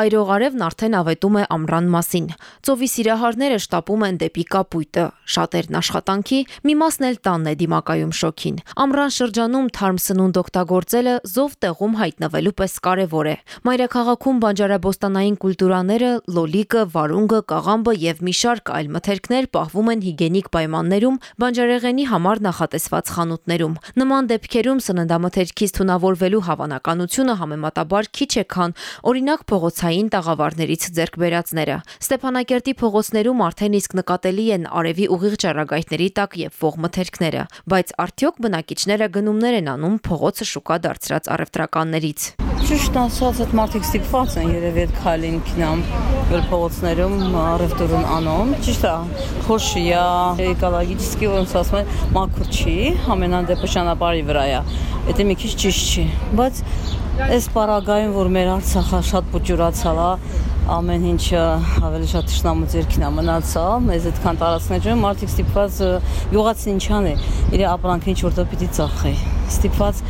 Այրողարևն արդեն ավետում է ամռան մասին։ Ծովի սիրահարները շտապում են դեպի կապույտը։ Շատերն աշխատանքի, մի մասն էլ տանն է դիմակայում շոքին։ Ամռան շրջանում թարմ սնունդ օգտագործելը զով տեղում հայտնվելու պես կարևոր է։ Մայրաքաղաքում բանջարաբոստանային կուլտուրաները, լոլիկը, վարունգը, կաղամբը եւ մի շարք այլ մթերքներ պահվում են հիգենիկ պայմաններում բանջարեղենի համար նախատեսված խանութներում։ Նման դեպքերում սննդամթերքից թունավորվելու հավանականությունը համեմատաբար քիչ է, քան օրինակ փողոցային տաղավարներից ձեռք բերածները։ Ստեփանակերտի փողոցներում արդեն իսկ նկատելի են արևի ուղիղ ճառագայթների տակ եփվող մթերքները, բայց արդյոք բնակիչները գնումներ են անում փողոցը շուկա դարձրած առևտրականներից։ Ճիշտ ասած, այդ մարդիկ ստիպված են երևի այդ քայլին քինամ որ փողոցներում առևտուրն անում։ Ճիշտ է, խոշի է, էկոլոգիչի ոնց ասում են, մաքուր չի, ամենան դեպը ճանապարհի վրա է։ Դա մի քիչ ճիշտ չի, բայց այս պարագայում, որ մեր Արցախը շատ փոճուրացալ է, ամեն ինչը ավելի շատ ճշնամու ձերքին է մնացա մեզ այդքան տարածքներ մարդիկ ստիպված յուղացին ինչան է իր ապրանքը ինչ որտեղ պիտի ծախի ստիպված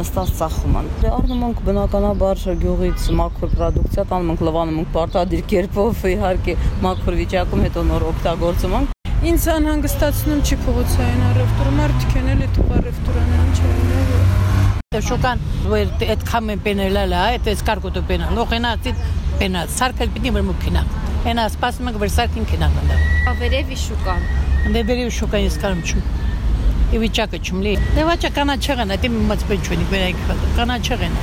նստած ծախում են դե առնում ենք բնականաբար գյուղից մաքուր պրոդուկցիա տանում ենք լվանում ենք պարտադիր կերպով իհարկե մաքուր վիճակում հետո նոր օգտագործում ենք Ինձ անհանգստացնում չի փողոցային առևտուրը, մարդիկ են էլ այդ առևտուրանը ինչ է։ Շուկան, որ այդ կամեն պենելալա, այդ էսկարկոտը պենալ, օխենացի պենա, սարքել պիտի որ մուքինա։ Հենա սպասում ենք որ սարքին կինա կնդա։ Ավերևի շուկան։ Դե վերևի շուկան ես կարում չում։ И վիճակը չում լի։ Դե վաճա կանա չեղան, դե մած բեն չունի վերայք կանա չեղան։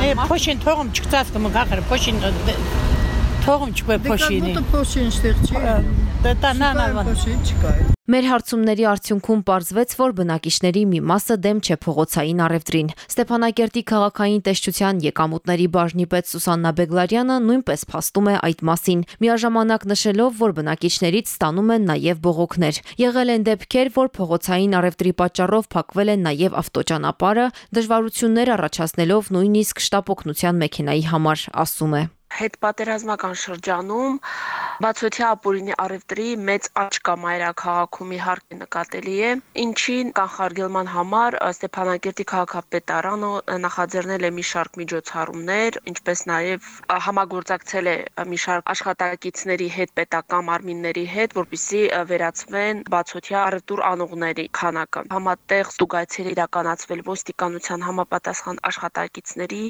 Է փոշին թողում չկցած կմ գախր փոշին թողում չպե փոշինի։ Դե փոշին ստեղ չի։ Դե տանանալ փոշին չկա։ Մեր հարցումների արդյունքում պարզվեց, որ բնակիչների մի մասը դեմ չէ փողոցային առևտրին։ Ստեփանակերտի քաղաքային տեսչության եկամուտների բաժնի պետ Սուսաննա Բեգլարյանը նույնպես փաստում է այդ մասին, միաժամանակ նշելով, որ բնակիչներից ստանում են նաև բողոքներ։ Եղել են դեպքեր, որ փողոցային առևտրի պատճառով փակվել են նաև ավտոճանապարհը, դժվարություններ առաջացնելով նույնիսկ շտապօգնության մեքենայի համար, ասում է հետպատերազմական շրջանում բացօթյա ապօրինի առևտրի մեծ աճ կա մայրաքաղաքում իհարկե նկատելի է, ինչին կանխարգելման համար Ստեփանակերտի քաղաքապետարանը նախաձեռնել է մի շարք միջոցառումներ, ինչպես նաև համագործակցել է մի շարք աշխատակիցների հետ, պետական մարմինների հետ, որպիսի վերացվեն բացօթյա առևտուր անողների քանակը։ Համատեղ ստուգայցեր իրականացվել ոստիկանության համապատասխան աշխատակիցների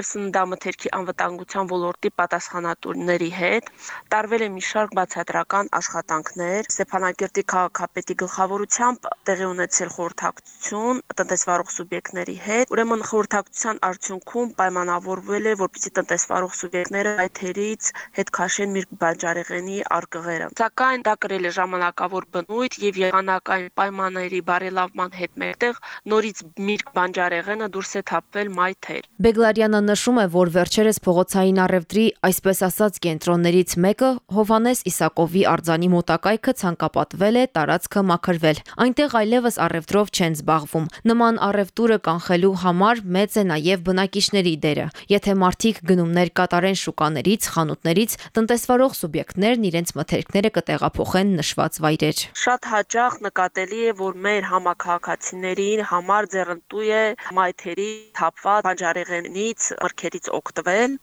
եւ սննդամթերքի անվտանգության ոլորտ ոլորտի պատասխանատուների հետ տարվել է մի շարք բացատրական աշխատանքներ Ստեփանակերտի քաղաքապետի գլխավորությամբ տեղի ունեցել խորհրդակցություն տնտեսվարող սուբյեկտների հետ ուրեմն խորհրդակցության արդյունքում պայմանավորվել է որպեսզի տնտեսվարող սուբյեկտները այթերից հետ քաշեն միրգ բանջարեղենի արկղերը սակայն դա կրել է ժամանակավոր բնույթ եւ եղանակային պայմանների բարելավման հետ մեկտեղ նորից միրգ բանջարեղենը դուրս է թափվել մայթեր Բեգլարյանը նշում է որ վերջերս փողոցային առև առևտրի, այսպես ասած, կենտրոններից մեկը Հովանես Իսակովի արձանի մոտակայքը ցանկապատվել է, տարածքը մաքրվել։ Այնտեղ այլևս առևտրով չեն զբաղվում։ Նման առևտուրը կանխելու համար մեծ է նաև բնակիչների դերը։ Եթե մարդիկ գնումներ կատարեն շուկաներից, խանութներից, տնտեսվարող սուբյեկտներն իրենց մթերքները կտեղափոխեն նշված վայրեր։ Շատ հաճախ նկատելի է, որ մեր համակարգացիներին համար ձեռնտու է մայթերի թափված բանջարեղենից, մրգերից օգտվել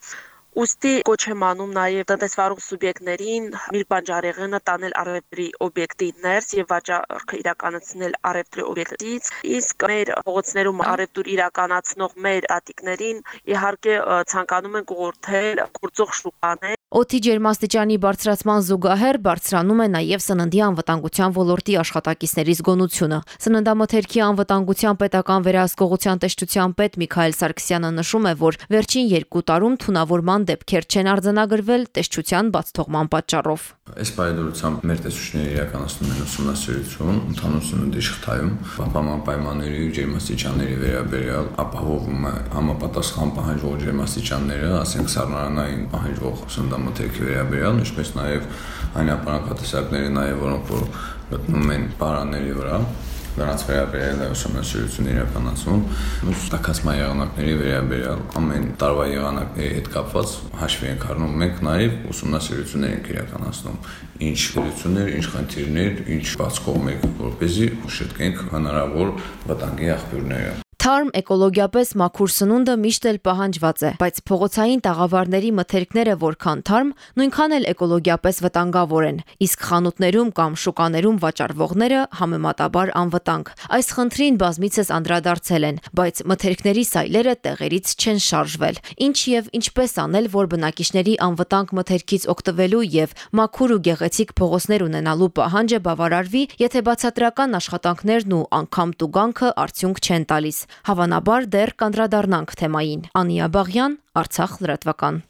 Ոստի կոչ եմ անում նաև տնտեսվարող սուբյեկտներին միրբանջարեղենը տանել առևտրի օբյեկտի ներս եւ վաճառքը իրականացնել առևտրի օբյեկտից, իսկ մեր փողոցներում առևտուր իրականացնող մեր ատիկներին իհարկե ցանկանում են կողորթել գործող շուկաներ Օդի ջերմաստիճանի բարձրացման զուգահեռ բարձրանում է նաև սննդի անվտանգության ոլորտի աշխատակիցների զգոնությունը։ Սննդամթերքի անվտանգության պետական վերահսկողության տեսչության պետ Միքայել Սարգսյանը նշում է, որ վերջին 2 տարում թունավորման դեպքեր չեն արձանագրվել տեսչության բացթողման պատճառով։ Այս բարեդրությամբ մեր տեսուչները իրականացնում են ուսումնասիրություն ընդհանուր սննդի շղթայում, պահպանման պայմանների ու ջերմաստիճանների վերաբերյալ ապահովում է համապատասխան պահանջող ջերմաստիճանները, ասենք սառնարանային պահանջող սննդա մթերքի վերաբերյալ, ինչպես նաև այն ապրանքատեսակների նաև որոնք որ գտնվում են պարանների վրա, նրանց վերաբերյալ ուսումնասիրություն իրականացում, տակածման եղանակների վերաբերյալ ամեն տարվա եղանակների հետ կապված հաշվի ենք առնում, մենք նաև ուսումնասիրություններ ենք իրականացնում, ինչ դերություններ, ինչ խնդիրներ, ինչ բաց կողմեր, որպեսզի շտկենք հնարավոր վտանգի աղբյուրները Թարմ էկոլոգիապես մաքուր սնունդը միշտ էլ պահանջված է, բայց փողոցային տաղավարների մթերքները որքան թարմ, նույնքան էլ էկոլոգիապես վտանգավոր են, իսկ խանութներում կամ շուկաներում վաճառվողները համեմատաբար անվտանգ։ Այս խնդրին բազմիցս անդրադարձել են, բայց մթերքների սայլերը տեղերից չեն շարժվել։ Ինչ եւ ինչպես անել, որ բնակիչների անվտանգ մթերքից օգտվելու եւ մաքուր ու գեղեցիկ փողոցներ ունենալու պահանջը բավարարվի, եթե բացատրական աշխատանքներն ու անգամ տուգանքը արդյունք չեն տալիս։ Հավանաբար դեռ կանդրադառնանք թեմային։ Անիա Բաղյան, Արցախ լրատվական։